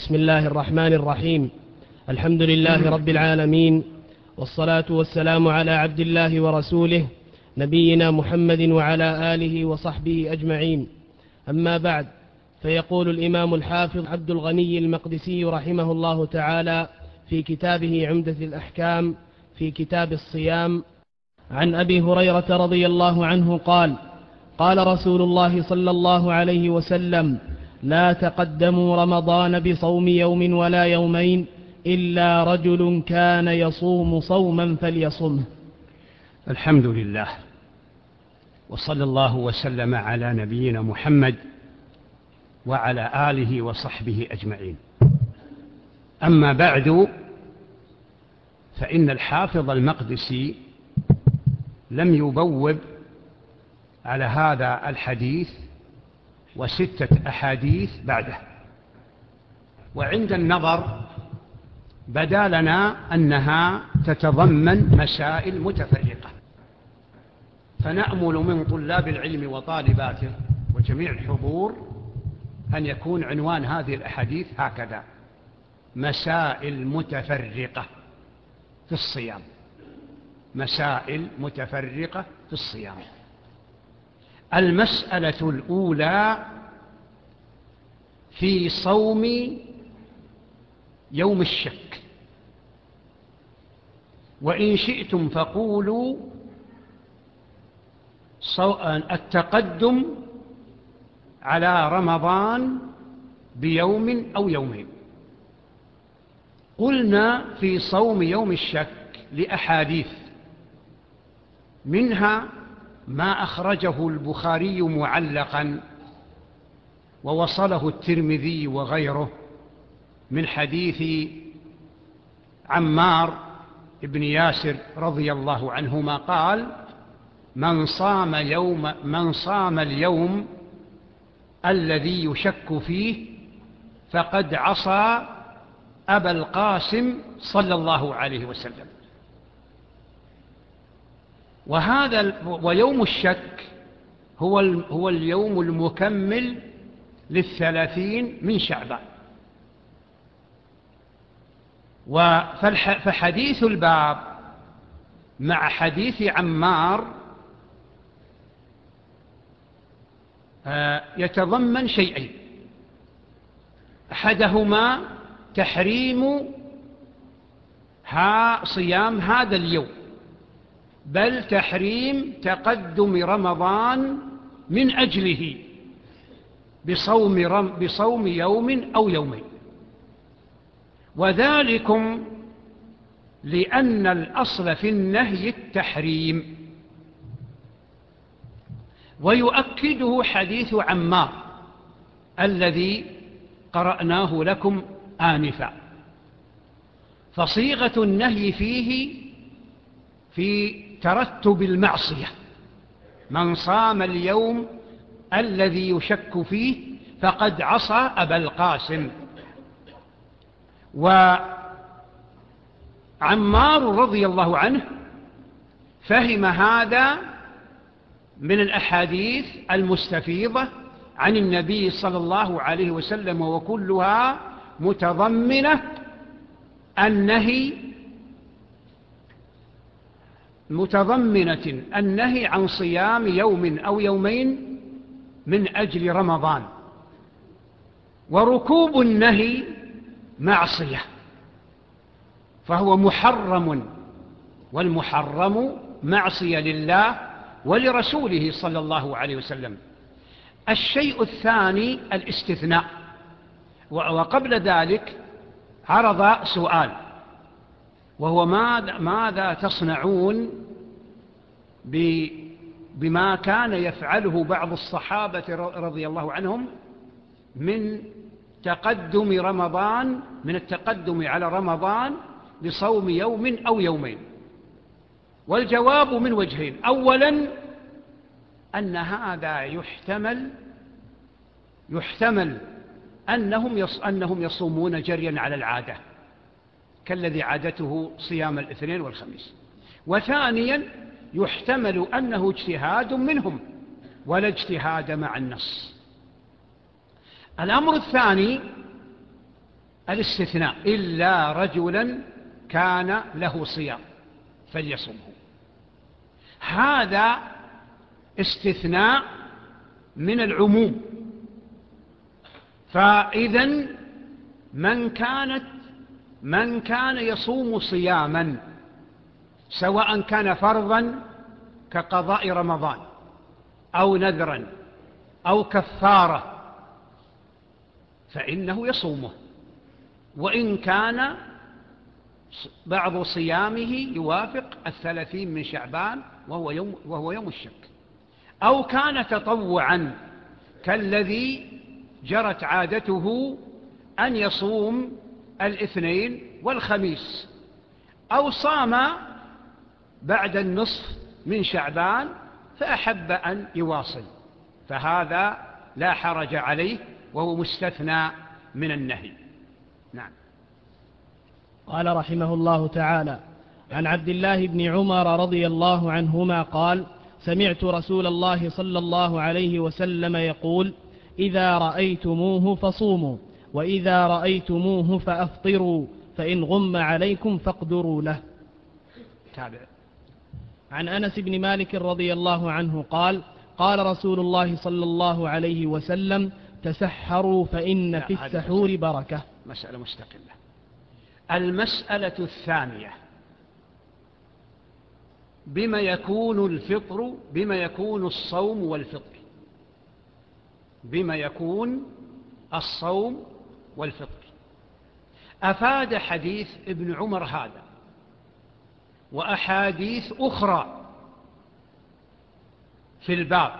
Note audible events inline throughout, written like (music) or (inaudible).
بسم الله الرحمن الرحيم. الحمد لله رب العالمين والصلاة والسلام على عبد الله ورسوله نبينا محمد وعلى آله وصحبه أجمعين. أما بعد فيقول الإمام الحافظ عبد الغني المقدسي رحمه الله تعالى في كتابه عمدة الأحكام في كتاب الصيام عن أبي هريرة رضي الله عنه قال قال رسول الله صلى الله عليه وسلم لا تقدموا رمضان بصوم يوم ولا يومين إلا رجل كان يصوم صوما فليصمه. الحمد لله وصلى الله وسلم على نبينا محمد وعلى آله وصحبه أجمعين. أما بعد فإن الحافظ المقدسي لم يبوب على هذا الحديث وستة أحاديث بعده. وعند النظر بدا لنا أنها تتضمن مسائل متفرقة. فنأمل من طلاب العلم وطالباته وجميع الحضور أن يكون عنوان هذه الأحاديث هكذا مسائل متفرقة في الصيام. مسائل متفرقة في الصيام. المسألة الأولى في صوم يوم الشك. وإن شئتم فقولوا التقدم على رمضان بيوم أو يومين. قلنا في صوم يوم الشك لأحاديث منها ما أخرجه البخاري معلقا ووصله الترمذي وغيره من حديث عمار بن ياسر رضي الله عنهما قال من صام يوم من صام اليوم الذي يشك فيه فقد عصى أبا القاسم صلى الله عليه وسلم. وهذا ويوم الشك هو هو اليوم المكمل للثلاثين من شعبان. فحديث الباب مع حديث عمار آه، يتضمن شيئين. أحدهما تحريم ها صيام هذا اليوم. بل تحريم تقدم رمضان من أجله بصوم, رم بصوم يوم أو يومين. وذلكم لأن الأصل في النهي التحريم. ويؤكده حديث عمار الذي قرأناه لكم آنفا. فصيغة النهي فيه في ترتب المعصية من صام اليوم الذي يشك فيه فقد عصى أبا القاسم. وعمار رضي الله عنه فهم هذا من الأحاديث المستفيضة عن النبي صلى الله عليه وسلم وكلها متضمنة النهي متضمنة النهي عن صيام يوم أو يومين من أجل رمضان. وركوب النهي معصية فهو محرم والمحرم معصية لله ولرسوله صلى الله عليه وسلم. الشيء الثاني الاستثناء وقبل ذلك عرض سؤال. وهو ماذا, ماذا تصنعون بما كان يفعله بعض الصحابة رضي الله عنهم من تقدم رمضان من التقدم على رمضان بصوم يوم أو يومين. والجواب من وجهين. أولا أن هذا يحتمل يحتمل أنهم, أنهم يصومون جريا على العادة. كالذي عادته صيام الاثنين والخميس. وثانيا يحتمل أنه اجتهاد منهم ولا اجتهاد مع النص. الأمر الثاني الاستثناء إلا رجلا كان له صيام فليصمه. هذا استثناء من العموم. فإذا من كانت من كان يصوم صياما سواء كان فرضا كقضاء رمضان أو نذرا أو كفارة فإنه يصومه. وإن كان بعض صيامه يوافق الثلاثين من شعبان وهو يوم, وهو يوم الشك. أو كان تطوعا كالذي جرت عادته أن يصوم الاثنين والخميس. أو صام بعد النصف من شعبان فأحب أن يواصل. فهذا لا حرج عليه وهو مستثنى من النهي. نعم. قال رحمه الله تعالى عن عبد الله بن عمر رضي الله عنهما قال سمعت رسول الله صلى الله عليه وسلم يقول إذا رأيتموه فصوموا. وإذا رأيتموه فأفطروا فإن غم عليكم فاقدروا له. تابع. عن أنس بن مالك رضي الله عنه قال قال رسول الله صلى الله عليه وسلم تسحروا فإن في السحور بركة. مسألة مستقلة. المسألة الثانية بما يكون الفطر بما يكون الصوم والفطر. بما يكون الصوم والفطر أفاد حديث ابن عمر هذا وأحاديث أخرى في الباب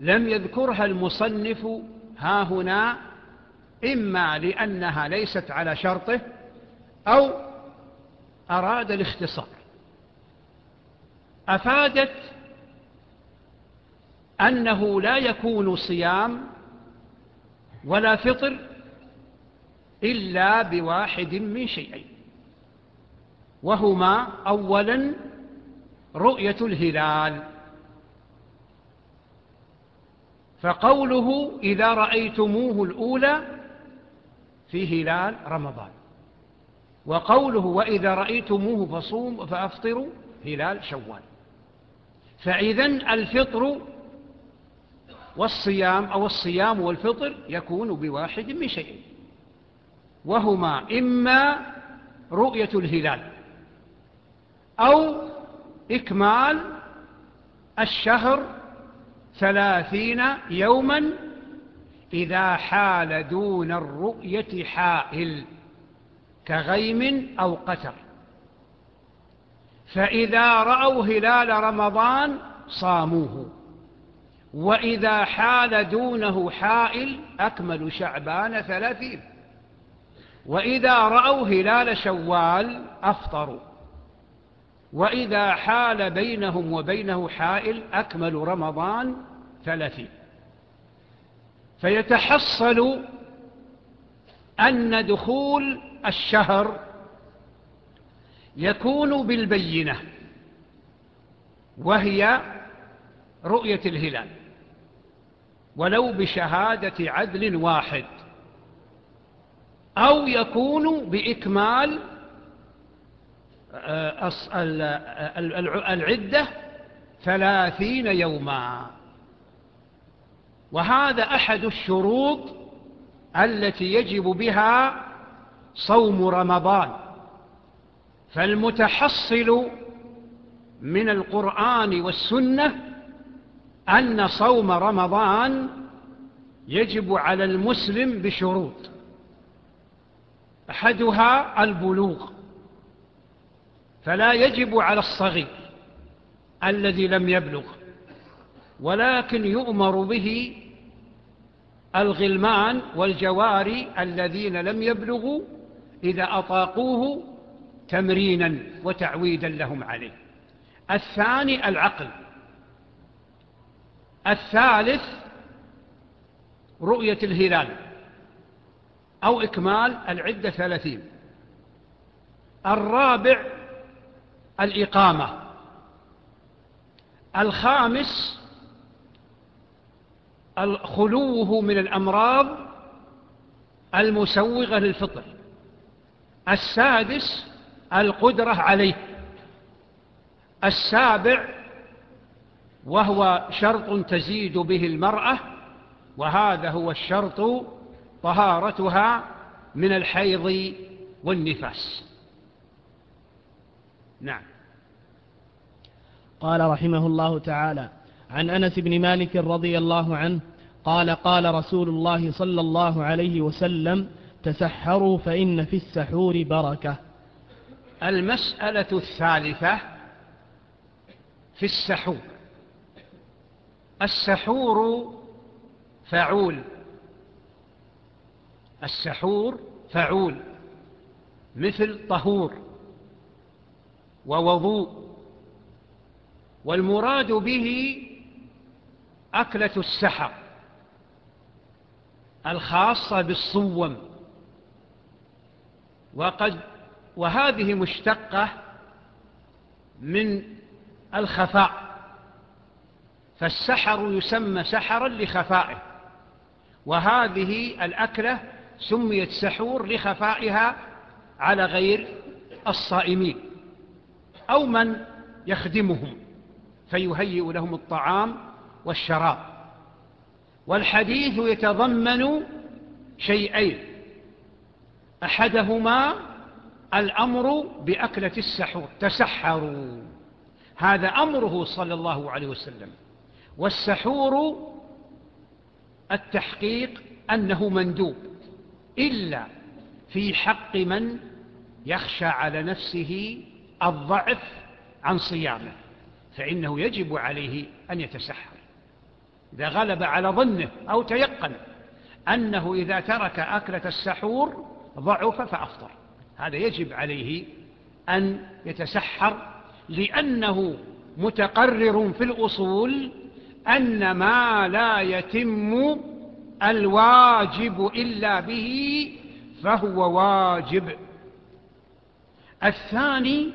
لم يذكرها المصنف ها هنا إما لأنها ليست على شرطه أو أراد الاختصار. أفادت أنه لا يكون صيام ولا فطر إلا بواحد من شيئين. وهما أولا رؤية الهلال. فقوله إذا رأيتموه الأولى في هلال رمضان. وقوله وإذا رأيتموه فصوم فأفطروا هلال شوال. فإذا الفطر والصيام أو الصيام والفطر يكون بواحد من شيئين. وهما إما رؤية الهلال أو إكمال الشهر ثلاثين يوما إذا حال دون الرؤية حائل كغيم أو قتر. فإذا رأوا هلال رمضان صاموه وإذا حال دونه حائل أكملوا شعبان ثلاثين. وإذا رأوا هلال شوال أفطروا. وإذا حال بينهم وبينه حائل أكملوا رمضان ثلاثين فيتحصل أن دخول الشهر يكون بالبينة وهي رؤية الهلال. ولو بشهادة عدل واحد. أو يكون بإكمال آه، العدة ثلاثين يوما. وهذا أحد الشروط التي يجب بها صوم رمضان. فالمتحصل من القرآن والسنة أن صوم رمضان يجب على المسلم بشروط. أحدها البلوغ فلا يجب على الصغير الذي لم يبلغ ولكن يؤمر به الغلمان والجواري الذين لم يبلغوا إذا أطاقوه تمرينا وتعويدا لهم عليه. الثاني العقل الثالث رؤية الهلال. أو إكمال العدة ثلاثين. الرابع الإقامة. الخامس خلوه من الأمراض المسوغة للفطر. السادس القدرة عليه. السابع وهو شرط تزيد به المرأة وهذا هو الشرط طهارتها من الحيض والنفاس. نعم. قال رحمه الله تعالى عن أنس بن مالك رضي الله عنه قال قال رسول الله صلى الله عليه وسلم تسحروا فإن في السحور بركة. المسألة الثالثة في السحور. السحور فعول. السحور فعول مثل طهور ووضوء والمراد به أكلة السحر الخاصة بالصوم. وقد وهذه مشتقة من الخفاء فالسحر يسمى سحرا لخفائه وهذه الأكلة سميت سحور لخفائها على غير الصائمين أو من يخدمهم فيهيئ لهم الطعام والشراب. والحديث يتضمن شيئين. أحدهما الأمر بأكلة السحور تسحروا. هذا أمره صلى الله عليه وسلم. والسحور التحقيق أنه مندوب. إلا في حق من يخشى على نفسه الضعف عن صيامه فإنه يجب عليه أن يتسحر. إذا غلب على ظنه أو تيقن أنه إذا ترك أكلة السحور ضعف فأفطر. هذا يجب عليه أن يتسحر لأنه متقرر في الأصول أن ما لا يتم الواجب إلا به فهو واجب. الثاني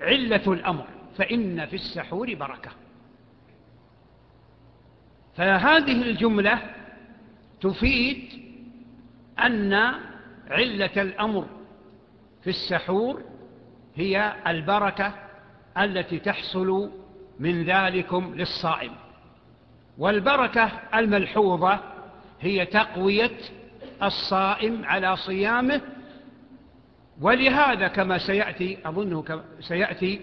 علة الأمر فإن في السحور بركة. فهذه الجملة تفيد أن علة الأمر في السحور هي البركة التي تحصل من ذلكم للصائم والبركة الملحوظة هي تقوية الصائم على صيامه ولهذا كما سيأتي أظنه سيأتي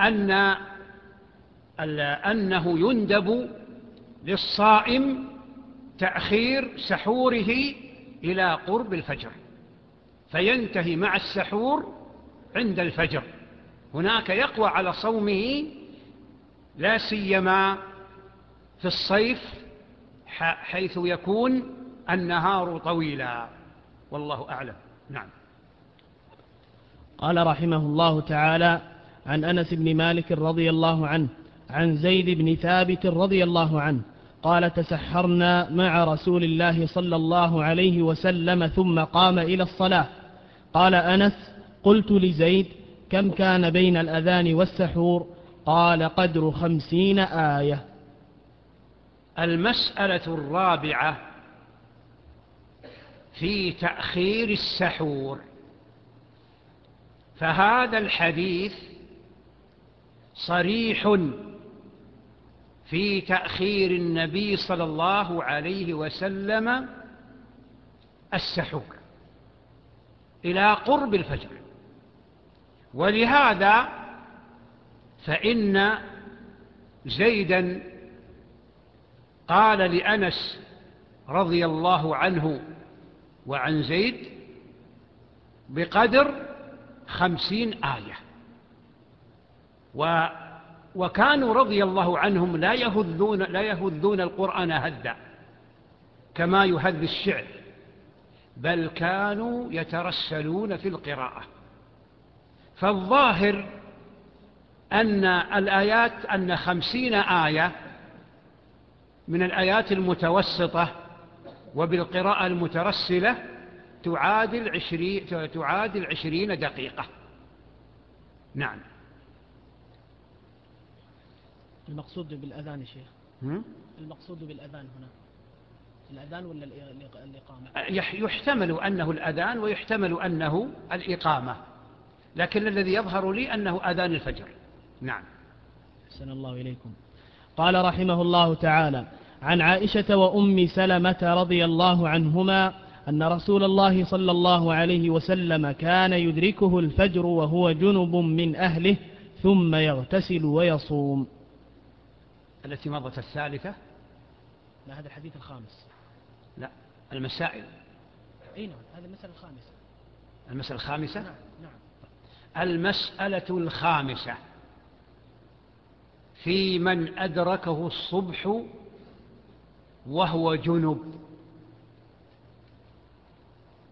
أن أنه يندب للصائم تأخير سحوره إلى قرب الفجر فينتهي مع السحور عند الفجر. هناك يقوى على صومه لا سيما في الصيف حيث يكون النهار طويلا. والله أعلم. نعم. قال رحمه الله تعالى عن أنس بن مالك رضي الله عنه عن زيد بن ثابت رضي الله عنه قال تسحرنا مع رسول الله صلى الله عليه وسلم ثم قام إلى الصلاة. قال أنس قلت لزيد كم كان بين الأذان والسحور؟ قال قدر خمسين آية. المسألة الرابعة في تأخير السحور. فهذا الحديث صريح في تأخير النبي صلى الله عليه وسلم السحور إلى قرب الفجر. ولهذا فإن زيدا قال لأنس رضي الله عنه وعن زيد بقدر خمسين آية. و وكانوا رضي الله عنهم لا يهذون, لا يهذون القرآن هدا كما يهذ الشعر بل كانوا يترسلون في القراءة. فالظاهر أن الآيات أن خمسين آية من الآيات المتوسطة وبالقراءة المترسلة تعادل عشرين, تعادل عشرين دقيقة. نعم. المقصود بالأذان يا شيخ. المقصود بالأذان هنا. الأذان ولا الإقامة؟ يحتمل أنه الأذان ويحتمل أنه الإقامة. لكن الذي يظهر لي أنه أذان الفجر. نعم. حسن الله إليكم. قال رحمه الله تعالى عن عائشة وأم سلمة رضي الله عنهما أن رسول الله صلى الله عليه وسلم كان يدركه الفجر وهو جنب من أهله ثم يغتسل ويصوم. التي مضت الثالثة؟ لا هذا الحديث الخامس. لا المسائل. أي نعم هذه المسألة الخامسة. المسألة الخامسة؟ نعم نعم. المسألة الخامسة. في من أدركه الصبح وهو جنب.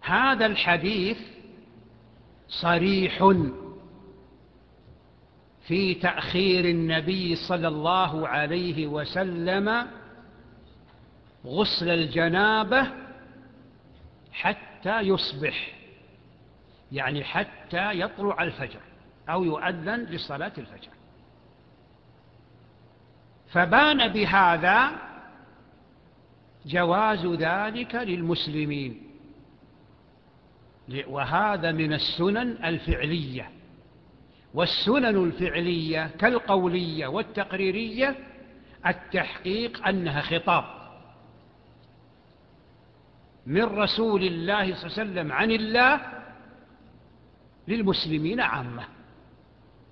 هذا الحديث صريح في تأخير النبي صلى الله عليه وسلم غسل الجنابة حتى يصبح يعني حتى يطلع الفجر أو يؤذن لصلاة الفجر. فبان بهذا جواز ذلك للمسلمين. وهذا من السنن الفعلية. والسنن الفعلية كالقولية والتقريرية التحقيق أنها خطاب من رسول الله صلى الله عليه وسلم عن الله للمسلمين عامة.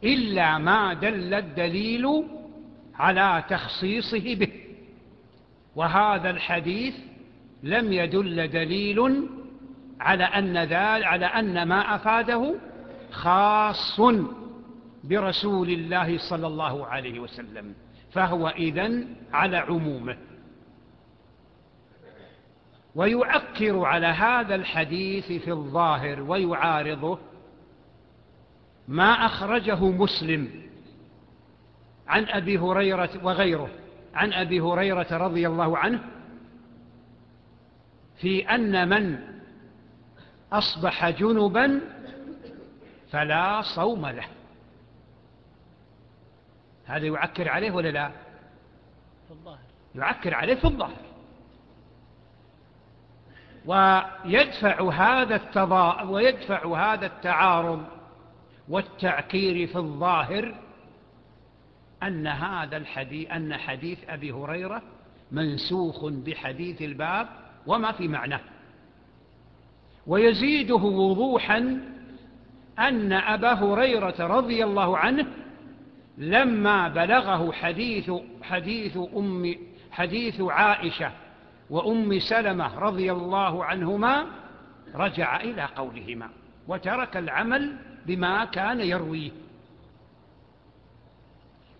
إلا ما دل الدليل على تخصيصه به. وهذا الحديث لم يدل دليل على أن, على أن ما أفاده خاص برسول الله صلى الله عليه وسلم فهو إذن على عمومه. ويعكر على هذا الحديث في الظاهر ويعارضه ما أخرجه مسلم. عن أبي هريرة وغيره. عن أبي هريرة رضي الله عنه في أن من أصبح جنبا فلا صوم له. هذا يعكر عليه ولا لا؟ يعكر عليه في الظاهر. ويدفع هذا التضاء ويدفع هذا التعارض والتعكير في الظاهر أن هذا الحديث أن حديث أبي هريرة منسوخ بحديث الباب وما في معناه ويزيده وضوحا أن أبا هريرة رضي الله عنه لما بلغه حديث حديث أم حديث عائشة وأم سلمة رضي الله عنهما رجع إلى قولهما وترك العمل بما كان يرويه.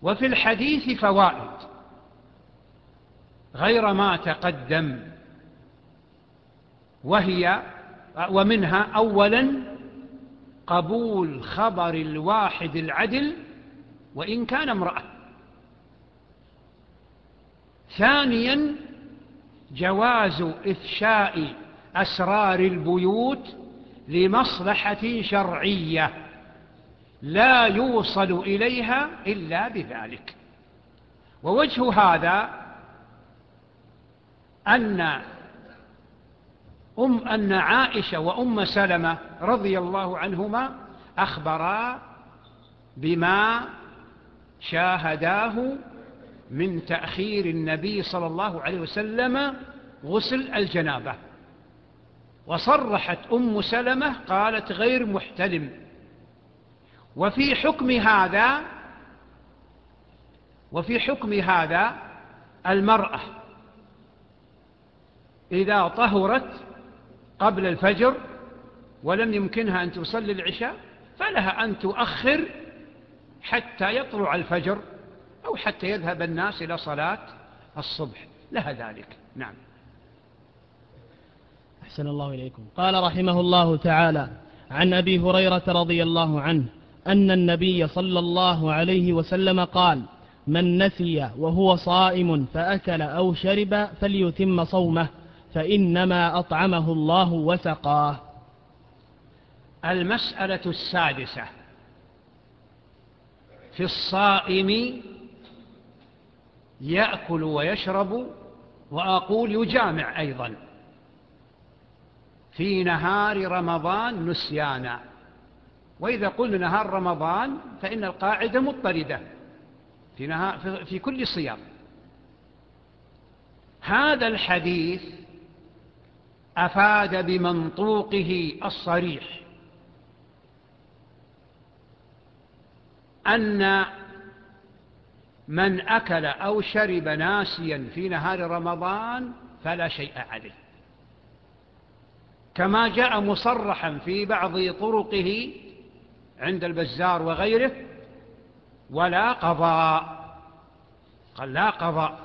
وفي الحديث فوائد. غير ما تقدم. وهي ومنها أولا قبول خبر الواحد العدل وإن كان امرأة. ثانيا جواز إفشاء أسرار البيوت لمصلحة شرعية. لا يوصل إليها إلا بذلك. ووجه هذا أن أم أن عائشة وأم سلمة رضي الله عنهما أخبرا بما شاهداه من تأخير النبي صلى الله عليه وسلم غسل الجنابة. وصرحت أم سلمة قالت غير محتلم. وفي حكم هذا وفي حكم هذا المرأة إذا طهرت قبل الفجر ولم يمكنها أن تصلي العشاء فلها أن تؤخر حتى يطلع الفجر أو حتى يذهب الناس إلى صلاة الصبح. لها ذلك. نعم. أحسن الله إليكم. قال رحمه الله تعالى عن أبي هريرة رضي الله عنه أن النبي صلى الله عليه وسلم قال من نسي وهو صائم فأكل أو شرب فليتم صومه فإنما أطعمه الله وسقاه. المسألة السادسة. في الصائم يأكل ويشرب وأقول يجامع أيضا. في نهار رمضان نسيانا. وإذا قلنا نهار رمضان فإن القاعدة مضطردة في, في كل صيام. هذا الحديث أفاد بمنطوقه الصريح. أن من أكل أو شرب ناسيا في نهار رمضان فلا شيء عليه. كما جاء مصرحا في بعض طرقه عند البزار وغيره ولا قضاء. قال لا قضاء.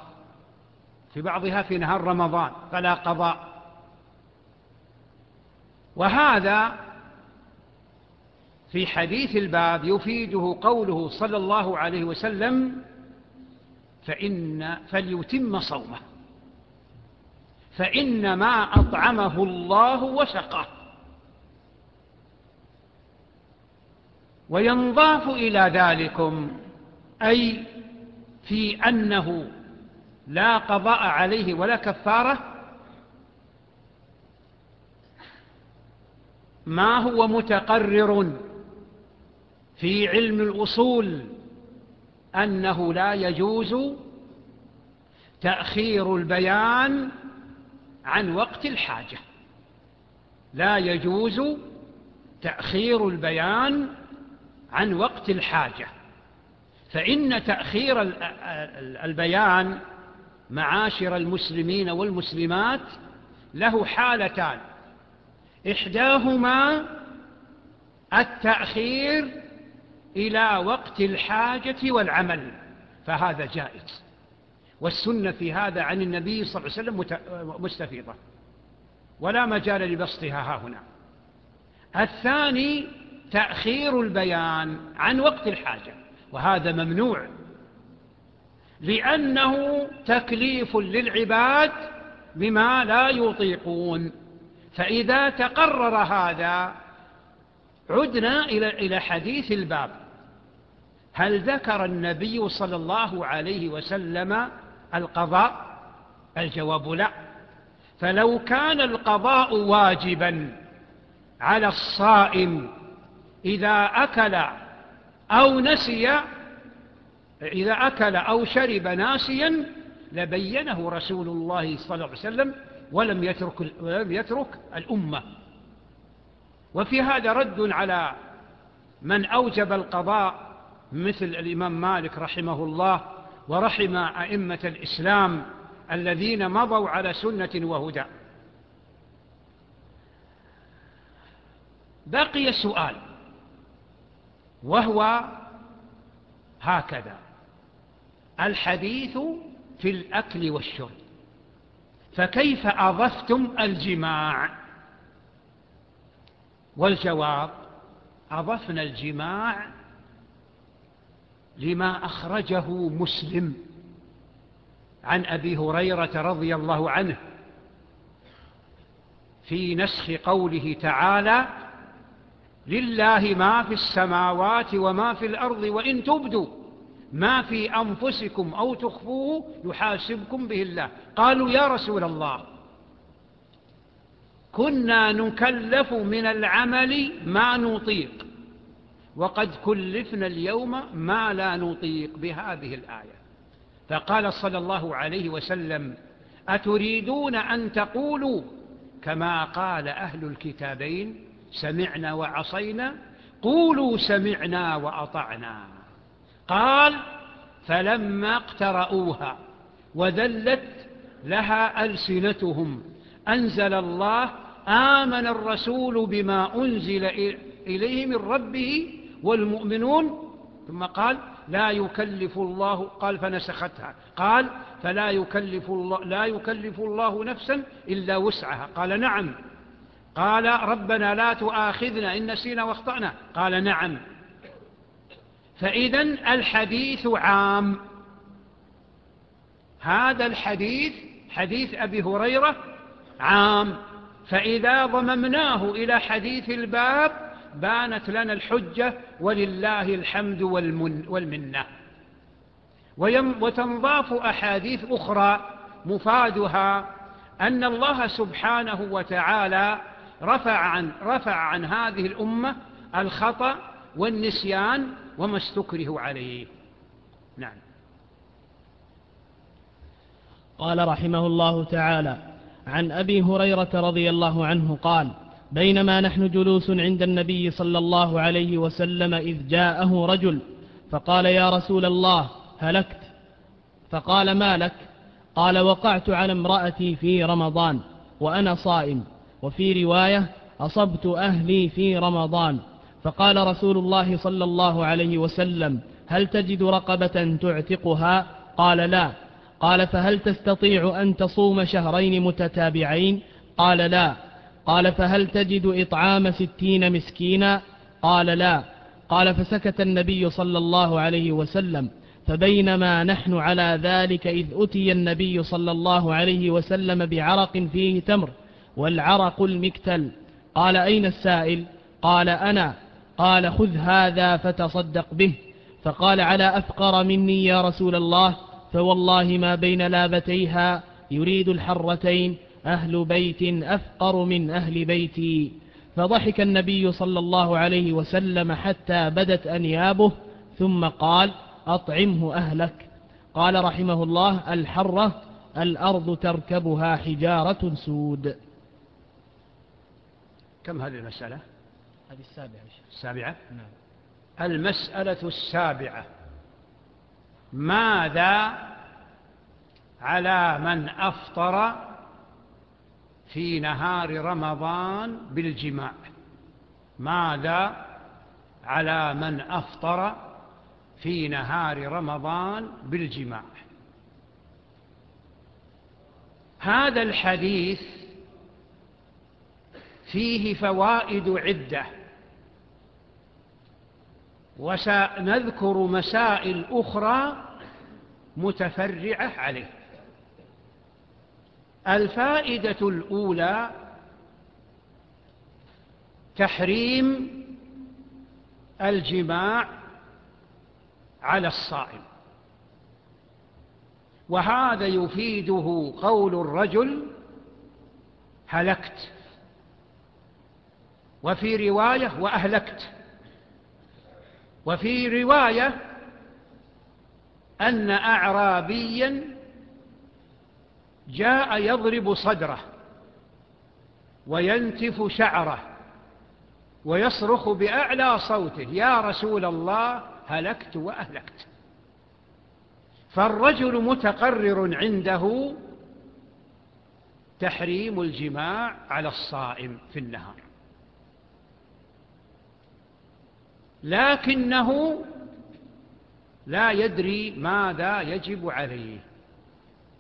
في بعضها في نهار رمضان فلا قضاء. وهذا في حديث الباب يفيده قوله صلى الله عليه وسلم فإن فليتم صومه. فإنما أطعمه الله وسقاه وينضاف إلى ذلكم أي في أنه لا قضاء عليه ولا كفارة ما هو متقرر في علم الأصول أنه لا يجوز تأخير البيان عن وقت الحاجة. لا يجوز تأخير البيان عن وقت الحاجة. فإن تأخير البيان معاشر المسلمين والمسلمات له حالتان. إحداهما التأخير إلى وقت الحاجة والعمل فهذا جائز. والسنة في هذا عن النبي صلى الله عليه وسلم مستفيضة. ولا مجال لبسطها ها هنا. الثاني تأخير البيان عن وقت الحاجة وهذا ممنوع لأنه تكليف للعباد بما لا يطيقون. فإذا تقرر هذا عدنا إلى حديث الباب. هل ذكر النبي صلى الله عليه وسلم القضاء؟ الجواب لا. فلو كان القضاء واجبا على الصائم إذا أكل أو نسي إذا أكل أو شرب ناسيا لبينه رسول الله صلى الله عليه وسلم ولم يترك, ولم يترك الأمة. وفي هذا رد على من أوجب القضاء مثل الإمام مالك رحمه الله ورحم أئمة الإسلام الذين مضوا على سنة وهدى. بقي سؤال. وهو هكذا. الحديث في الأكل والشرب. فكيف أضفتم الجماع؟ والجواب أضفنا الجماع لما أخرجه مسلم عن أبي هريرة رضي الله عنه في نسخ قوله تعالى لله ما في السماوات وما في الأرض وإن تبدوا ما في أنفسكم أو تخفوه يحاسبكم به الله. قالوا يا رسول الله كنا نكلف من العمل ما نطيق وقد كلفنا اليوم ما لا نطيق بهذه الآية. فقال صلى الله عليه وسلم أتريدون أن تقولوا كما قال أهل الكتابين سمعنا وعصينا قولوا سمعنا وأطعنا. قال فلما اقترؤوها وذلت لها ألسنتهم أنزل الله آمن الرسول بما أنزل إليه من ربه والمؤمنون. ثم قال لا يكلف الله قال فنسختها. قال فلا يكلف الله لا يكلف الله نفسا إلا وسعها. قال نعم. قال ربنا لا تؤاخذنا إن نسينا واخطأنا. قال نعم. فإذا الحديث عام. هذا الحديث حديث أبي هريرة عام. فإذا ضممناه إلى حديث الباب بانت لنا الحجة ولله الحمد والمن والمنة. وتنضاف أحاديث أخرى مفادها أن الله سبحانه وتعالى رفع عن, رفع عن هذه الأمة الخطأ والنسيان وما استكره عليه. نعم. قال رحمه الله تعالى عن أبي هريرة رضي الله عنه قال بينما نحن جلوس عند النبي صلى الله عليه وسلم إذ جاءه رجل فقال يا رسول الله هلكت؟ فقال ما لك؟ قال وقعت على امرأتي في رمضان وأنا صائم. وفي رواية أصبت أهلي في رمضان فقال رسول الله صلى الله عليه وسلم هل تجد رقبة تعتقها؟ قال لا. قال فهل تستطيع أن تصوم شهرين متتابعين؟ قال لا. قال فهل تجد إطعام ستين مسكينا؟ قال لا. قال فسكت النبي صلى الله عليه وسلم فبينما نحن على ذلك إذ أتي النبي صلى الله عليه وسلم بعرق فيه تمر والعرق المكتل. قال أين السائل؟ قال أنا. قال خذ هذا فتصدق به. فقال على أفقر مني يا رسول الله. فوالله ما بين لابتيها يريد الحرتين. أهل بيت أفقر من أهل بيتي. فضحك النبي صلى الله عليه وسلم حتى بدت أنيابه. ثم قال أطعمه أهلك. قال رحمه الله الحرة الأرض تركبها حجارة سود. كم هذه المسألة؟ هذه السابعة السابعة؟ نعم. المسألة السابعة. ماذا على من أفطر في نهار رمضان بالجماع؟ ماذا على من أفطر في نهار رمضان بالجماع؟ هذا الحديث فيه فوائد عدة. وسنذكر مسائل أخرى متفرعة عليه. الفائدة الأولى تحريم الجماع على الصائم. وهذا يفيده قول الرجل هلكت. وفي رواية وأهلكت. وفي رواية أن أعرابيا جاء يضرب صدره وينتف شعره ويصرخ بأعلى صوته يا رسول الله هلكت وأهلكت. فالرجل متقرر عنده تحريم الجماع على الصائم في النهار. لكنه لا يدري ماذا يجب عليه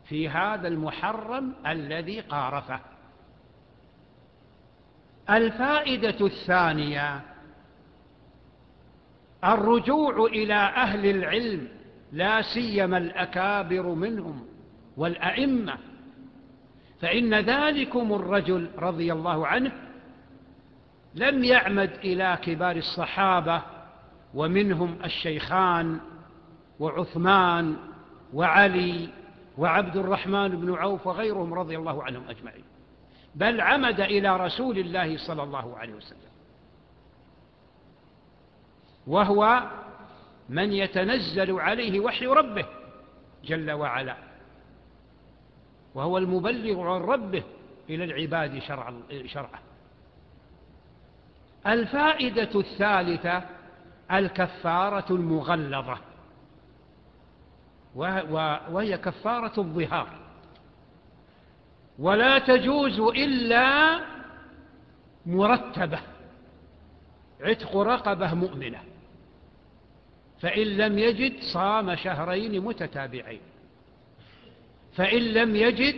في هذا المحرم الذي قارفه. الفائدة الثانية الرجوع إلى أهل العلم لا سيما الأكابر منهم والأئمة. فإن ذلكم الرجل رضي الله عنه لم يعمد إلى كبار الصحابة ومنهم الشيخان وعثمان وعلي وعبد الرحمن بن عوف وغيرهم رضي الله عنهم أجمعين. بل عمد إلى رسول الله صلى الله عليه وسلم. وهو من يتنزل عليه وحي ربه جل وعلا. وهو المبلغ عن ربه إلى العباد شرع شرعه الفائدة الثالثة الكفارة المغلظة. وهي كفارة الظهار. ولا تجوز إلا مرتبة عتق رقبة مؤمنة. فإن لم يجد صام شهرين متتابعين. فإن لم يجد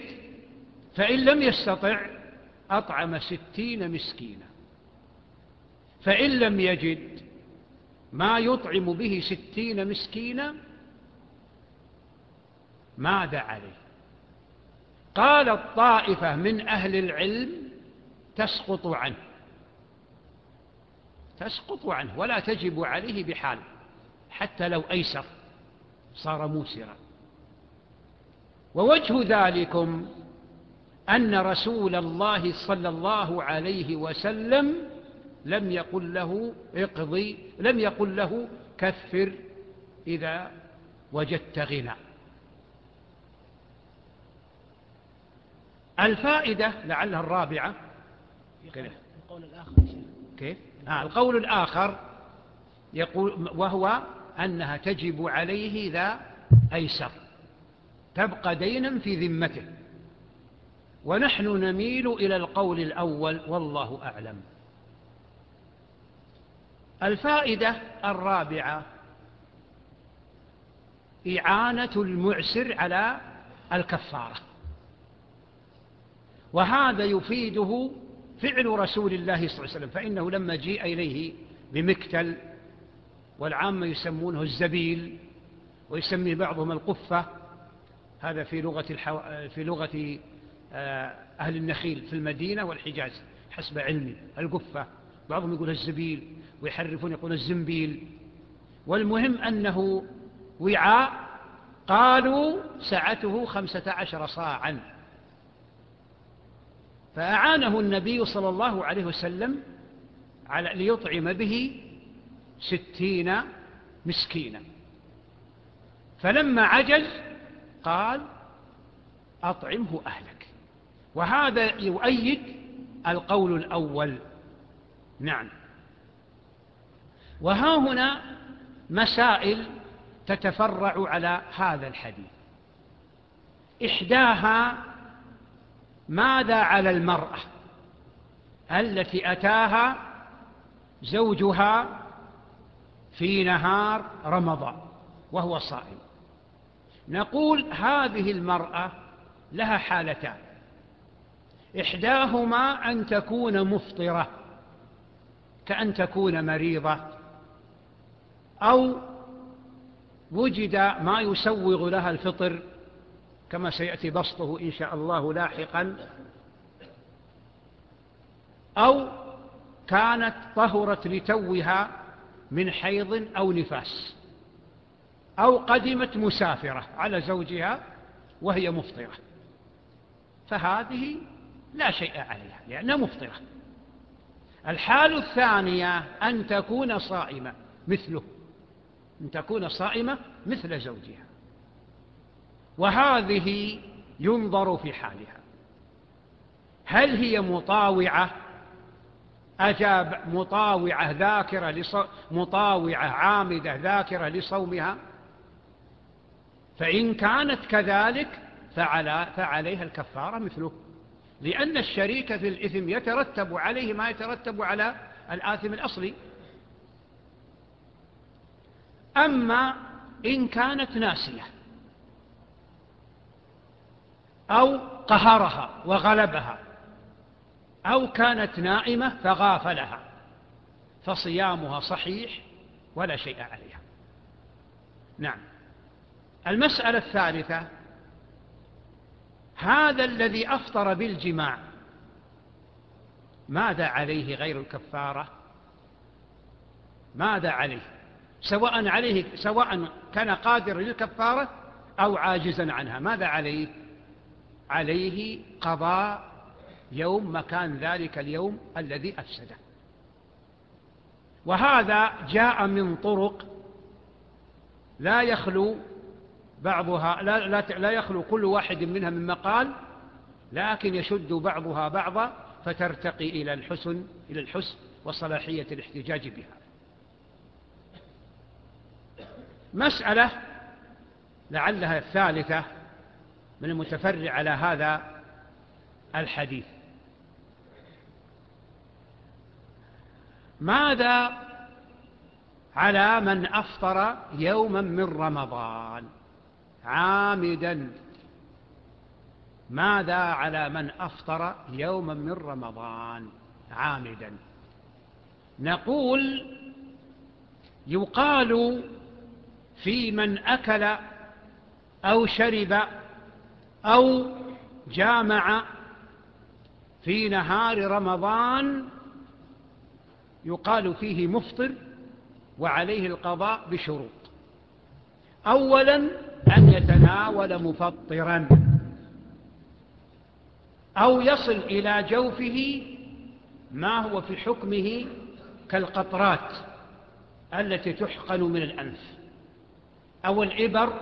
فإن لم يستطع أطعم ستين مسكينا. فإن لم يجد ما يطعم به ستين مسكينا ماذا عليه؟ قال الطائفة من أهل العلم تسقط عنه. تسقط عنه ولا تجب عليه بحال حتى لو أيسر صار موسرا. ووجه ذلكم أن رسول الله صلى الله عليه وسلم لم يقل له اقضي لم يقل له كفر إذا وجدت غنى. الفائدة لعلها الرابعة. القول الآخر كيف؟ آه القول الآخر يقول وهو أنها تجب عليه إذا أيسر. تبقى دينا في ذمته. ونحن نميل إلى القول الأول والله أعلم. الفائدة الرابعة. إعانة المعسر على الكفارة. وهذا يفيده فعل رسول الله صلى الله عليه وسلم فإنه لما جيء إليه بمكتل والعامة يسمونه الزبيل ويسميه بعضهم القفة. هذا في لغة, الحو... في لغة آه، أهل النخيل في المدينة والحجاز حسب علمي القفة. بعضهم يقول الزبيل. ويحرفون يقول الزنبيل. والمهم أنه وعاء قالوا سعته خمسة عشر صاعا. فأعانه النبي صلى الله عليه وسلم على ليطعم به ستين مسكينا. فلما عجز قال أطعمه أهلك. وهذا يؤيد القول الأول. نعم. وها هنا مسائل تتفرع على هذا الحديث. إحداها ماذا على المرأة التي أتاها زوجها في نهار رمضان وهو صائم. نقول هذه المرأة لها حالتان. إحداهما أن تكون مفطرة كأن تكون مريضة أو وجد ما يسوغ لها الفطر كما سيأتي بسطه إن شاء الله لاحقا أو كانت طهرت لتوها من حيض أو نفاس أو قدمت مسافرة على زوجها وهي مفطرة. فهذه لا شيء عليها لأنها مفطرة. الحال الثانية أن تكون صائمة مثله. أن تكون صائمة مثل زوجها. وهذه ينظر في حالها. هل هي مطاوعة؟ أجاب مطاوعة ذاكرة. مطاوعة عامدة ذاكرة لصومها؟ فإن كانت كذلك فعلى فعليها الكفارة مثله. لأن الشريك في الإثم يترتب عليه ما يترتب على الآثم الأصلي. أما إن كانت ناسية أو قهرها وغلبها أو كانت نائمة فغافلها فصيامها صحيح ولا شيء عليها. نعم. المسألة الثالثة هذا الذي أفطر بالجماع ماذا عليه غير الكفارة؟ ماذا عليه؟ سواء عليه سواء كان قادرا للكفارة أو عاجزا عنها. ماذا عليه؟ عليه قضاء يوم مكان ذلك اليوم الذي أفسده. وهذا جاء من طرق لا يخلو بعضها لا, لا, لا يخلو كل واحد منها من مقال لكن يشد بعضها بعضا فترتقي إلى الحسن إلى الحسن وصلاحية الاحتجاج بها. مسألة لعلها الثالثة من المتفرع على هذا الحديث. ماذا على من أفطر يوما من رمضان؟ عامدا. ماذا على من أفطر يوما من رمضان؟ عامدا. نقول يقال في من أكل أو شرب أو جامع في نهار رمضان يقال فيه مفطر وعليه القضاء بشروط. أولا أن يتناول مفطرا أو يصل إلى جوفه ما هو في حكمه كالقطرات التي تحقن من الأنف. أو الإبر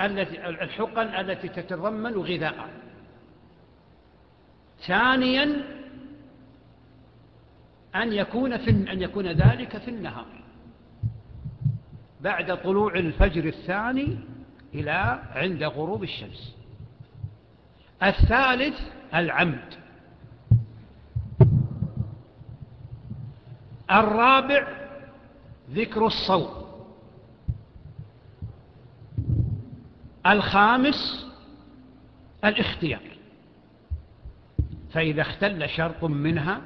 التي الحقن التي تتضمن غذاء. ثانيا أن يكون في أن يكون ذلك في النهار. بعد طلوع الفجر الثاني إلى عند غروب الشمس. الثالث العمد. الرابع ذكر الصوم. الخامس الاختيار. فإذا اختل شرط منها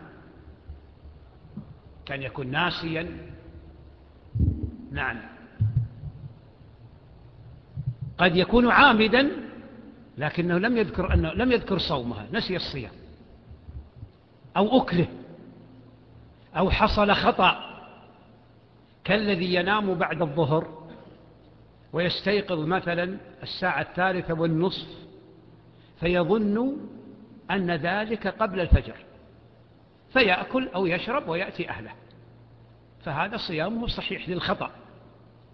كان يكون ناسيا. نعم. قد يكون عامدا لكنه لم يذكر أنه لم يذكر صومها نسي الصيام. أو أكله. أو حصل خطأ. كالذي ينام بعد الظهر ويستيقظ مثلا الساعة الثالثة والنصف فيظن أن ذلك قبل الفجر فيأكل أو يشرب ويأتي أهله. فهذا صيامه صحيح للخطأ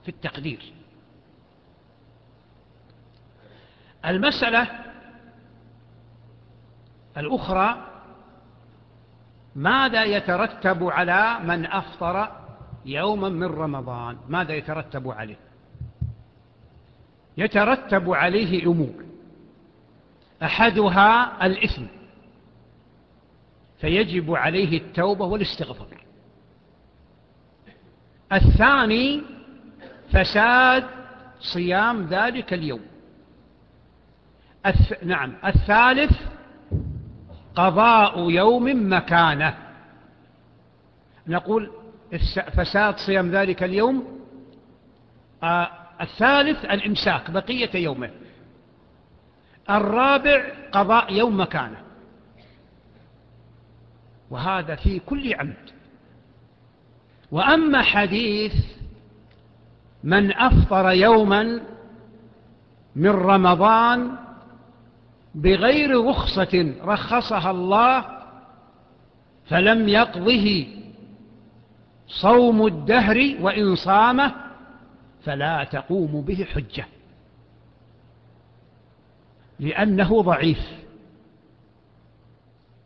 في التقدير. المسألة الأخرى ماذا يترتب على من أفطر يوما من رمضان؟ ماذا يترتب عليه؟ يترتب عليه أمور أحدها الإثم. فيجب عليه التوبة والاستغفار. الثاني فساد صيام ذلك اليوم. الث... نعم. الثالث قضاء يوم مكانه. نقول فساد صيام ذلك اليوم آه الثالث الإمساك بقية يومه. الرابع قضاء يوم مكانه. وهذا في كل عمد. وأما حديث من أفطر يوما من رمضان بغير رخصة رخصها الله فلم يقضه صوم الدهر وإن صامه فلا تقوم به حجة. لأنه ضعيف.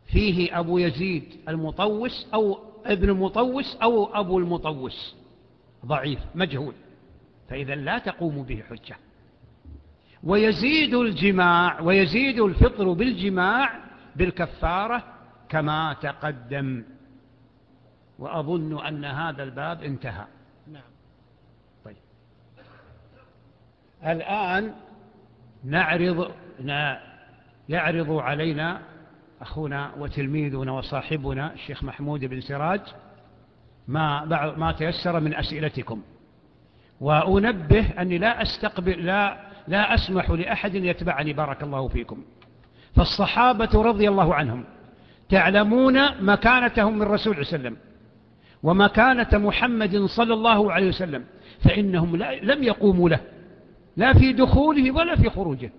فيه أبو يزيد المطوس أو ابن المطوس أو أبو المطوس. ضعيف مجهول. فإذا لا تقوم به حجة. ويزيد الجماع ويزيد الفطر بالجماع بالكفارة كما تقدم. وأظن أن هذا الباب انتهى نعم طيب الآن نعرض يعرض علينا أخونا وتلميذنا وصاحبنا الشيخ محمود بن سراج ما, ما تيسر من أسئلتكم. وأنبه أني لا أستقبل لا, لا أسمح لأحد يتبعني. بارك الله فيكم. فالصحابة رضي الله عنهم تعلمون مكانتهم من رسول الله عليه وسلم ومكانة محمد صلى الله عليه وسلم فإنهم لم يقوموا له. لا في دخوله ولا في خروجه.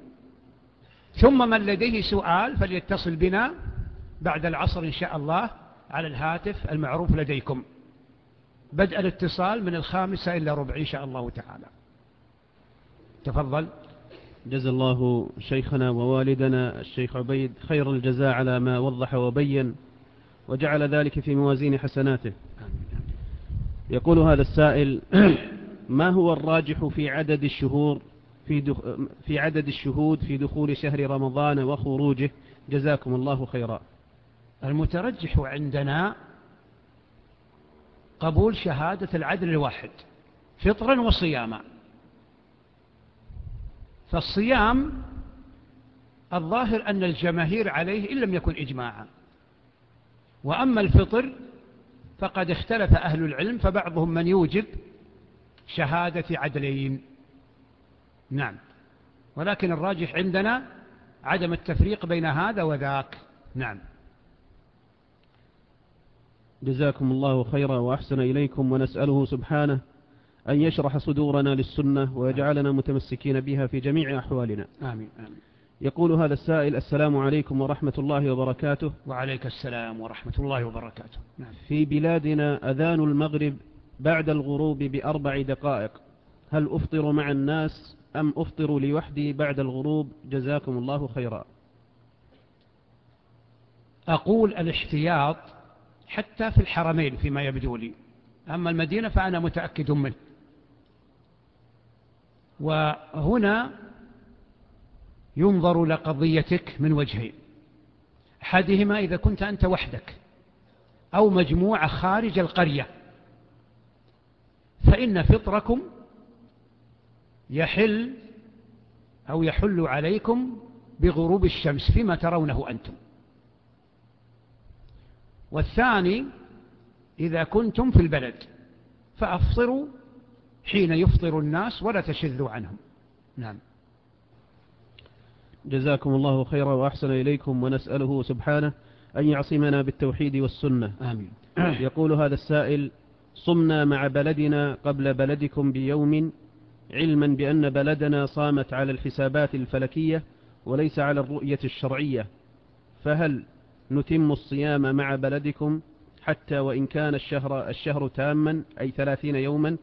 ثم من لديه سؤال فليتصل بنا بعد العصر إن شاء الله على الهاتف المعروف لديكم. بدء الاتصال من الخامسة إلى ربع إن شاء الله تعالى. تفضل. جزا الله شيخنا ووالدنا الشيخ عبيد خير الجزاء على ما وضح وبين وجعل ذلك في موازين حسناته. يقول هذا السائل (clears throat) ما هو الراجح في عدد الشهور في. في عدد الشهود في دخول شهر رمضان وخروجه؟ جزاكم الله خيرا. المترجح عندنا قبول شهادة العدل الواحد فطرا وصياما. فالصيام الظاهر أن الجماهير عليه إن لم يكن إجماعا. وأما الفطر فقد اختلف أهل العلم فبعضهم من يوجب شهادة عدلين. نعم. ولكن الراجح عندنا عدم التفريق بين هذا وذاك. نعم. جزاكم الله خيرا وأحسن إليكم ونسأله سبحانه أن يشرح صدورنا للسنة ويجعلنا متمسكين بها في جميع أحوالنا. آمين, آمين. يقول هذا السائل السلام عليكم ورحمة الله وبركاته. وعليك السلام ورحمة الله وبركاته. نعم. في بلادنا أذان المغرب بعد الغروب بأربع دقائق. هل أفطر مع الناس أم أفطر لوحدي بعد الغروب؟ جزاكم الله خيرا. أقول الاحتياط حتى في الحرمين فيما يبدو لي. أما المدينة فأنا متأكد منه. وهنا ينظر لقضيتك من وجهين أحدهما إذا كنت أنت وحدك أو مجموعة خارج القرية. فإن فطركم يحل أو يحل عليكم بغروب الشمس فيما ترونه أنتم. والثاني إذا كنتم في البلد فأفطروا حين يفطر الناس ولا تشذوا عنهم. نعم. جزاكم الله خيرا وأحسن إليكم ونسأله سبحانه أن يعصمنا بالتوحيد والسنة. آمين. يقول هذا السائل صمنا مع بلدنا قبل بلدكم بيوم علما بأن بلدنا صامت على الحسابات الفلكية وليس على الرؤية الشرعية. فهل نتم الصيام مع بلدكم حتى وإن كان الشهر, الشهر تاما أي ثلاثين يوما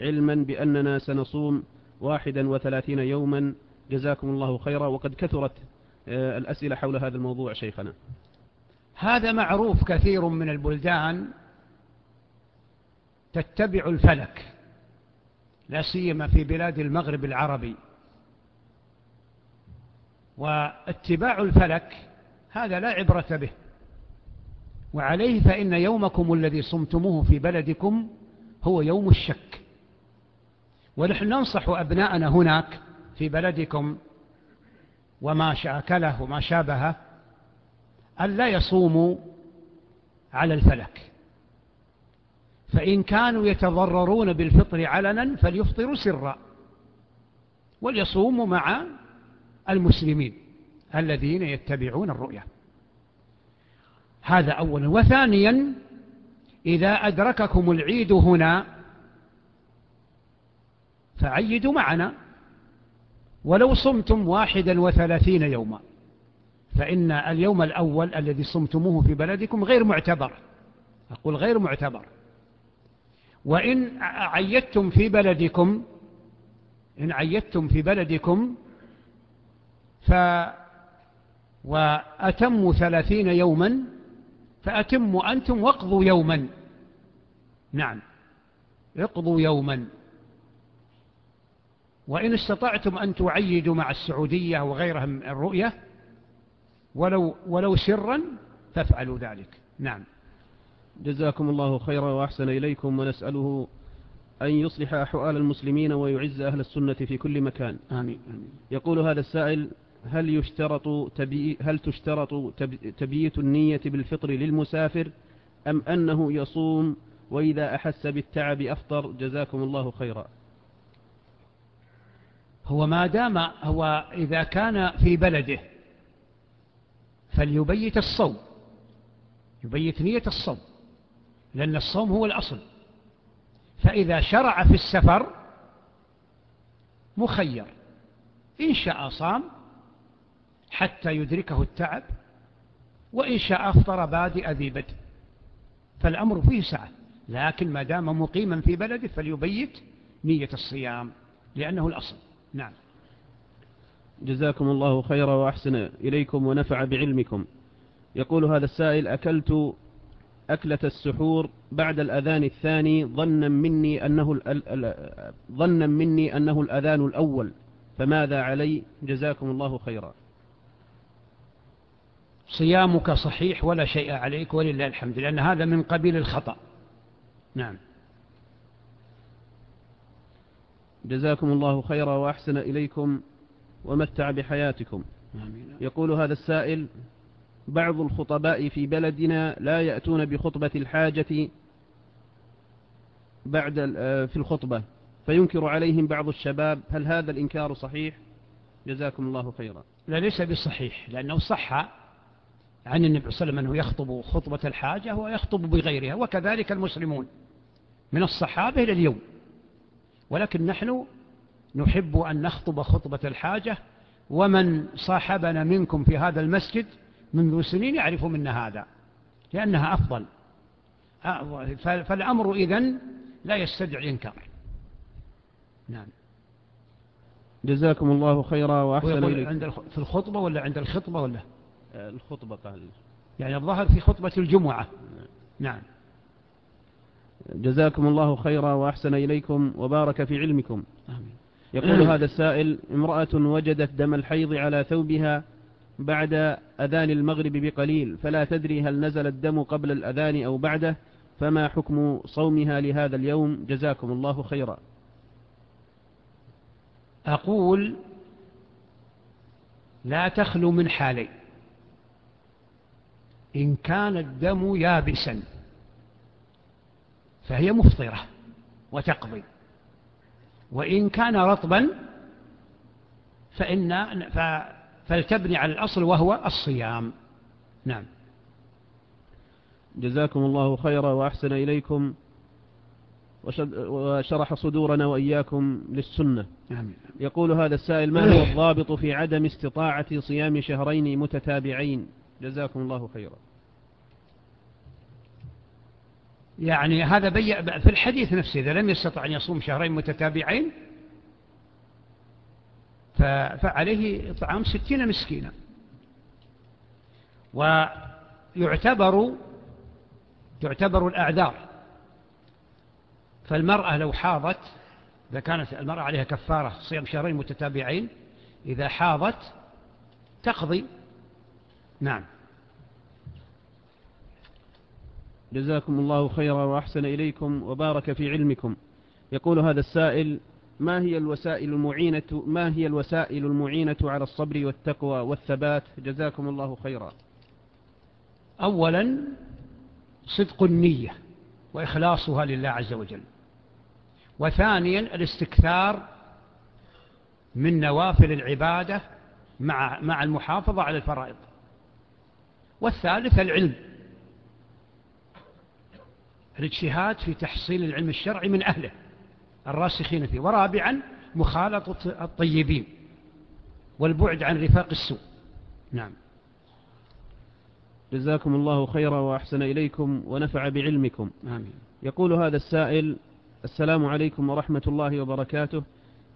علما بأننا سنصوم واحدا وثلاثين يوما؟ جزاكم الله خيرا. وقد كثرت آه، الأسئلة حول هذا الموضوع شيخنا. هذا معروف كثير من البلدان تتبع الفلك لا سيما في بلاد المغرب العربي. واتباع الفلك هذا لا عبرة به. وعليه فإن يومكم الذي صمتموه في بلدكم هو يوم الشك. ونحن ننصح أبناءنا هناك في بلدكم وما شاكله وما شابهه ألا يصوموا على الفلك. فإن كانوا يتضررون بالفطر علنا فليفطروا سرا وليصوموا مع المسلمين الذين يتبعون الرؤيا. هذا أولا وثانيا إذا أدرككم العيد هنا فعيدوا معنا. ولو صمتم واحدا وثلاثين يوما فإن اليوم الأول الذي صمتموه في بلدكم غير معتبر. أقول غير معتبر. وإن عيدتم في بلدكم إن عيدتم في بلدكم ف وأتموا ثلاثين يوما فأتموا أنتم واقضوا يوما. نعم. اقضوا يوما. وإن استطعتم أن تعيدوا مع السعودية وغيرها من الرؤية ولو, ولو سرا فافعلوا ذلك. نعم. جزاكم الله خيرا وأحسن إليكم ونسأله أن يصلح أحوال المسلمين ويعز أهل السنة في كل مكان. آمين, آمين. يقول هذا السائل هل يشترط تبي هل تشترط تبييت النية بالفطر للمسافر أم أنه يصوم وإذا أحس بالتعب أفطر؟ جزاكم الله خيرا. هو ما دام هو إذا كان في بلده فليبيت الصوم. يبيت نية الصوم. لأن الصوم هو الأصل. فإذا شرع في السفر مخير. إن شاء صام حتى يدركه التعب وإن شاء أفطر بادئ ذي بدء. فالأمر فيه سعة لكن ما دام مقيما في بلده فليبيت نية الصيام لأنه الأصل. نعم. جزاكم الله خيرا وأحسن إليكم ونفع بعلمكم. يقول هذا السائل أكلت أكلة السحور بعد الأذان الثاني ظنا مني أنه ظنا مني أنه الأذان الأول فماذا علي؟ جزاكم الله خيرا. صيامك صحيح ولا شيء عليك ولله الحمد لأن هذا من قبيل الخطأ. نعم. جزاكم الله خيرا وأحسن إليكم ومتع بحياتكم. يقول هذا السائل بعض الخطباء في بلدنا لا يأتون بخطبة الحاجة بعد آه، في الخطبة فينكر عليهم بعض الشباب. هل هذا الإنكار صحيح؟ جزاكم الله خيرا. لا ليس بصحيح لأنه صح عن النبي صلى الله عليه وسلم أنه يخطب خطبة الحاجة ويخطب بغيرها وكذلك المسلمون من الصحابة إلى اليوم. ولكن نحن نحب أن نخطب خطبة الحاجة ومن صاحبنا منكم في هذا المسجد منذ سنين يعرف منا هذا لأنها أفضل. فالأمر إذن لا يستدعي الإنكار. نعم. جزاكم الله خيرا وأحسن إليك. عند في الخطبة ولا عند الخطبة ولا؟ الخطبة قال. يعني الظهر في خطبة الجمعة. نعم. جزاكم الله خيرا وأحسن إليكم وبارك في علمكم. آمين. يقول هذا السائل امرأة وجدت دم الحيض على ثوبها بعد أذان المغرب بقليل فلا تدري هل نزل الدم قبل الأذان أو بعده فما حكم صومها لهذا اليوم؟ جزاكم الله خيرا. أقول لا تخلو من حالين إن كان الدم يابسا فهي مفطرة وتقضي. وإن كان رطبا فإن فلتبني على الأصل وهو الصيام. نعم. جزاكم الله خيرا وأحسن إليكم وشرح صدورنا وإياكم للسنة. آمين. يقول هذا السائل ما هو الضابط في عدم استطاعة صيام شهرين متتابعين؟ جزاكم الله خيرا. يعني هذا في الحديث نفسه إذا لم يستطع أن يصوم شهرين متتابعين فعليه إطعام ستين مسكينا. ويعتبر تعتبر الأعذار. فالمرأة لو حاضت إذا كانت المرأة عليها كفارة صيام شهرين متتابعين إذا حاضت تقضي. نعم. جزاكم الله خيرا وأحسن إليكم وبارك في علمكم. يقول هذا السائل ما هي الوسائل المعينة ما هي الوسائل المعينة على الصبر والتقوى والثبات؟ جزاكم الله خيرا. أولا صدق النية وإخلاصها لله عز وجل. وثانيا الاستكثار من نوافل العبادة مع مع المحافظة على الفرائض. والثالث العلم. الاجتهاد في تحصيل العلم الشرعي من أهله. الراسخين فيه ورابعا مخالطة الطيبين والبعد عن رفاق السوء. نعم. جزاكم الله خيرا وأحسن إليكم ونفع بعلمكم. آمين. يقول هذا السائل السلام عليكم ورحمة الله وبركاته.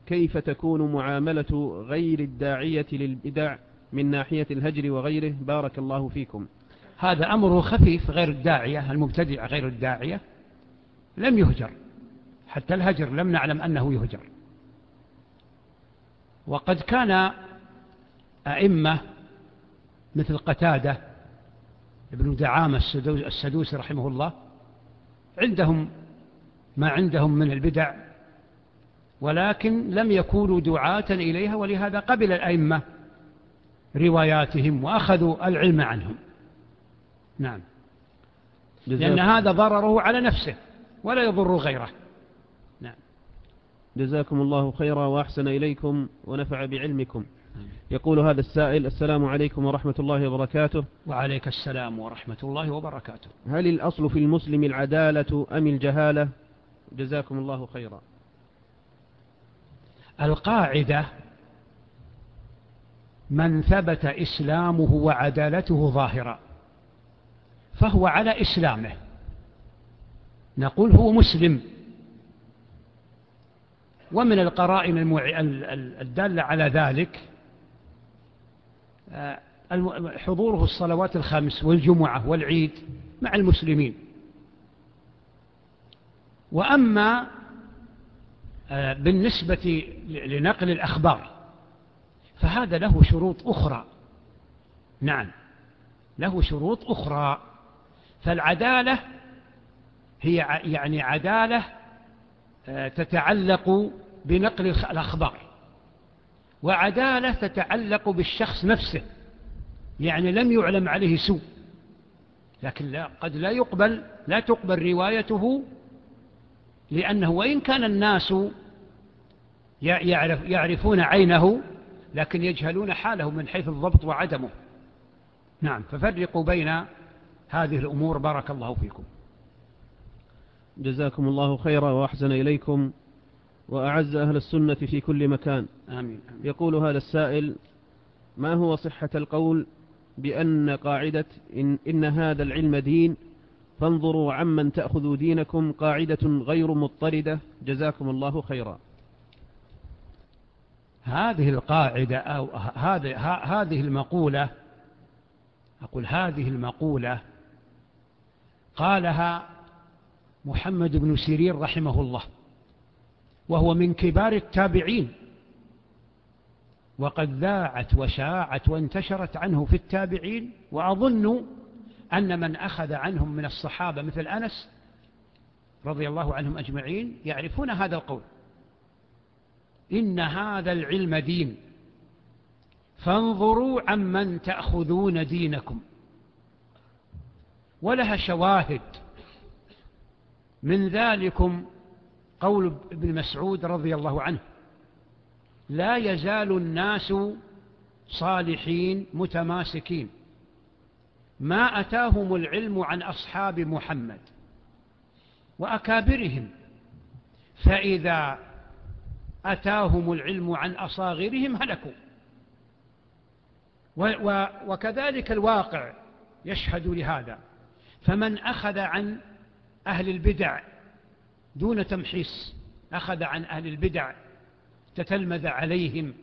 كيف تكون معاملة غير الداعية للبدع من ناحية الهجر وغيره؟ بارك الله فيكم. هذا أمره خفيف غير الداعية المبتدع غير الداعية لم يهجر. حتى الهجر لم نعلم أنه يهجر. وقد كان أئمة مثل قتادة ابن دعامة السدوسي رحمه الله عندهم ما عندهم من البدع ولكن لم يكونوا دعاة إليها ولهذا قبل الأئمة رواياتهم وأخذوا العلم عنهم. نعم. لأن هذا ضرره على نفسه ولا يضر غيره. جزاكم الله خيرا وأحسن إليكم ونفع بعلمكم. يقول هذا السائل السلام عليكم ورحمة الله وبركاته. وعليك السلام ورحمة الله وبركاته. هل الأصل في المسلم العدالة أم الجهالة؟ جزاكم الله خيرا. القاعدة من ثبت إسلامه وعدالته ظاهرا فهو على إسلامه. نقول هو مسلم. ومن القرائن الدالة على ذلك آه، حضوره الصلوات الخمس والجمعة والعيد مع المسلمين. وأما آه، بالنسبة لنقل الأخبار فهذا له شروط أخرى. نعم له شروط أخرى. فالعدالة هي يعني عدالة تتعلق بنقل الأخبار. وعدالة تتعلق بالشخص نفسه يعني لم يعلم عليه سوء. لكن لا قد لا يقبل لا تقبل روايته لأنه وإن كان الناس يعرف يعرفون عينه لكن يجهلون حاله من حيث الضبط وعدمه. نعم ففرقوا بين هذه الأمور. بارك الله فيكم. جزاكم الله خيرا وأحسن إليكم وأعز أهل السنة في كل مكان. آمين. يقول هذا السائل ما هو صحة القول بأن قاعدة إن, إن هذا العلم دين؟ فانظروا عمن تأخذوا دينكم قاعدة غير مضطردة. جزاكم الله خيرا. هذه القاعدة أو هذه هذه المقولة أقول هذه المقولة قالها محمد بن سيرين رحمه الله وهو من كبار التابعين وقد ذاعت وشاعت وانتشرت عنه في التابعين وأظن أن من أخذ عنهم من الصحابة مثل أنس رضي الله عنهم أجمعين يعرفون هذا القول إن هذا العلم دين فانظروا عمن تأخذون دينكم ولها شواهد من ذلكم قول ابن مسعود رضي الله عنه لا يزال الناس صالحين متماسكين. ما أتاهم العلم عن أصحاب محمد وأكابرهم فإذا أتاهم العلم عن أصاغرهم هلكوا. وكذلك الواقع يشهد لهذا. فمن أخذ عن أهل البدع دون تمحيص أخذ عن أهل البدع تتلمذ عليهم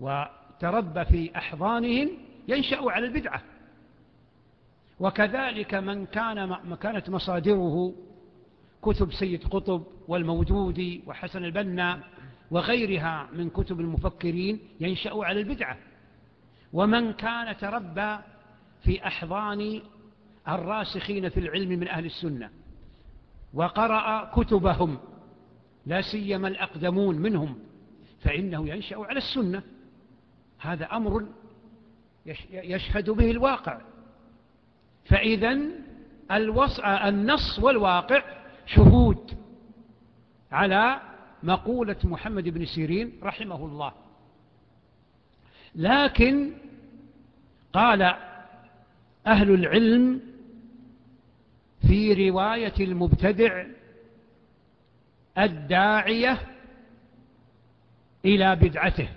وتربى في أحضانهم ينشأ على البدعة. وكذلك من كان كانت مصادره كتب سيد قطب والمودودي وحسن البنا وغيرها من كتب المفكرين ينشأ على البدعة. ومن كان تربى في أحضان الراسخين في العلم من أهل السنة. وقرأ كتبهم لا سيما الأقدمون منهم فإنه ينشأ على السنة. هذا أمر يشهد به الواقع. فإذا النص والواقع شهود على مقولة محمد بن سيرين رحمه الله. لكن قال أهل العلم في رواية المبتدع الداعية إلى بدعته.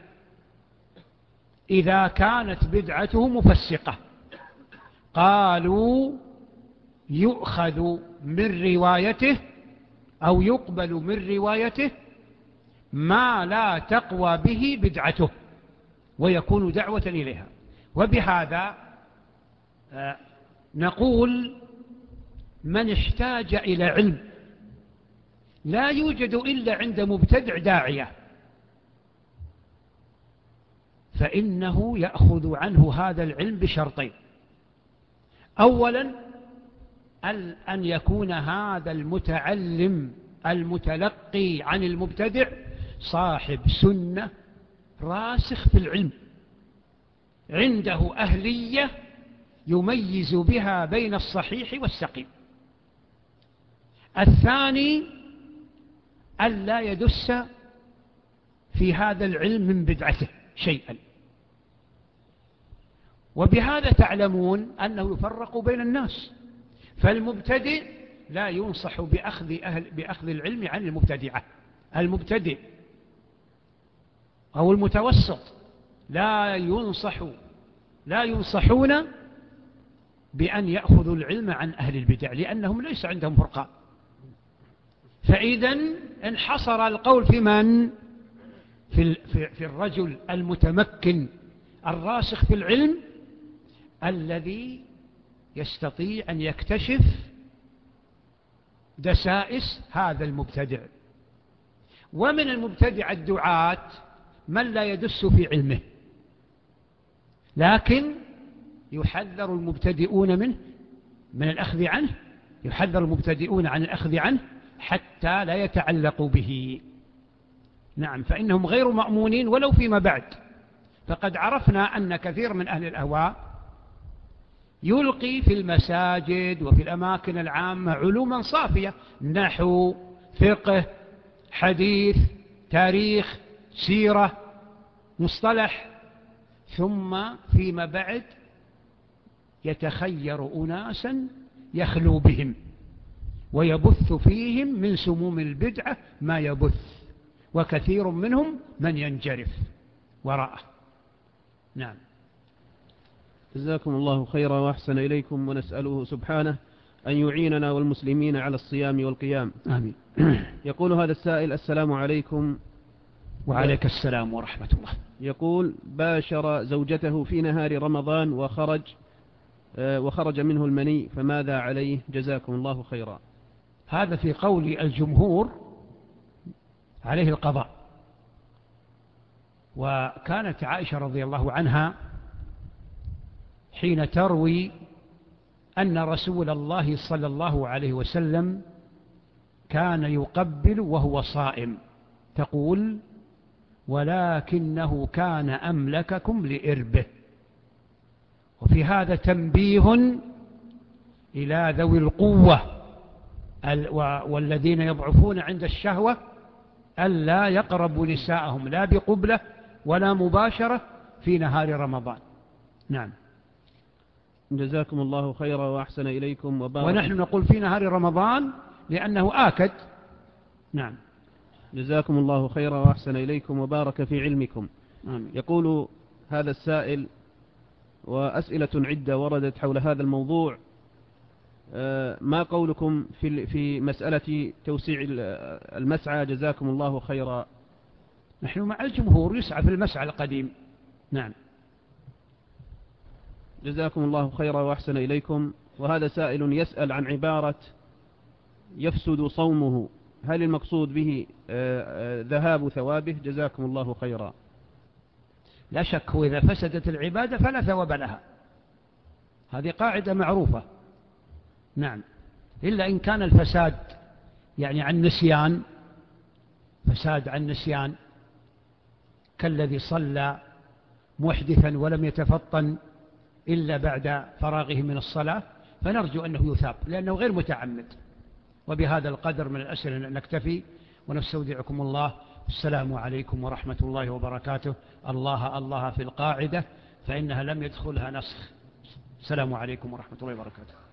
إذا كانت بدعته مفسقة. قالوا يؤخذ من روايته أو يقبل من روايته ما لا تقوى به بدعته ويكون دعوة إليها. وبهذا آه، نقول من احتاج إلى علم. لا يوجد إلا عند مبتدع داعية. فإنه يأخذ عنه هذا العلم بشرطين. أولا أن يكون هذا المتعلم المتلقي عن المبتدع صاحب سنة راسخ في العلم. عنده أهلية يميز بها بين الصحيح والسقيم. الثاني ألا يدس في هذا العلم من بدعته شيئا. وبهذا تعلمون أنه يفرق بين الناس. فالمبتدئ لا ينصح بأخذ, أهل بأخذ العلم عن المبتدعة. المبتدئ أو المتوسط لا ينصح لا ينصحون بأن يأخذوا العلم عن أهل البدع لأنهم ليس عندهم فرقان. فإذا انحصر القول في من؟ في, في الرجل المتمكن الراسخ في العلم الذي يستطيع أن يكتشف دسائس هذا المبتدع. ومن المبتدع الدعاة من لا يدس في علمه. لكن يحذر المبتدئون منه من الأخذ عنه يحذر المبتدئون عن الأخذ عنه حتى لا يتعلقوا به. نعم فإنهم غير مأمونين ولو فيما بعد. فقد عرفنا أن كثير من أهل الأهواء يلقي في المساجد وفي الأماكن العامة علوما صافية. نحو فقه حديث تاريخ سيرة مصطلح. ثم فيما بعد يتخير أناسا يخلو بهم. ويبث فيهم من سموم البدعة ما يبث وكثير منهم من ينجرف وراءه. نعم. جزاكم الله خيرا وأحسن إليكم ونسأله سبحانه أن يعيننا والمسلمين على الصيام والقيام. آمين. يقول هذا السائل السلام عليكم. وعليك السلام ورحمة الله. يقول باشر زوجته في نهار رمضان وخرج آه، وخرج منه المني فماذا عليه؟ جزاكم الله خيرا. هذا في قول الجمهور عليه القضاء. وكانت عائشة رضي الله عنها حين تروي أن رسول الله صلى الله عليه وسلم كان يقبل وهو صائم. تقول ولكنه كان أملككم لإربه. وفي هذا تنبيه إلى ذوي القوة. والذين يضعفون عند الشهوة ألا يقربوا نساءهم لا بقبلة ولا مباشرة في نهار رمضان. نعم. جزاكم الله خيرا وأحسن إليكم وبارك. ونحن نقول في نهار رمضان لأنه آكد. نعم. جزاكم الله خيرا وأحسن إليكم وبارك في علمكم. آمين. يقول هذا السائل وأسئلة عدة وردت حول هذا الموضوع. ما قولكم في في مسألة توسيع المسعى؟ جزاكم الله خيرا. نحن مع الجمهور يسعى في المسعى القديم. نعم. جزاكم الله خيرا وأحسن إليكم. وهذا سائل يسأل عن عبارة يفسد صومه. هل المقصود به آه، آه، ذهاب ثوابه؟ جزاكم الله خيرا. لا شك إذا فسدت العبادة فلا ثواب لها. هذه قاعدة معروفة. نعم. إلا إن كان الفساد يعني عن نسيان فساد عن نسيان كالذي صلى محدثا ولم يتفطن إلا بعد فراغه من الصلاة فنرجو أنه يثاب لأنه غير متعمد. وبهذا القدر من الأسئلة نكتفي ونستودعكم الله. السلام عليكم ورحمة الله وبركاته. الله الله في القاعدة فإنها لم يدخلها نسخ. السلام عليكم ورحمة الله وبركاته.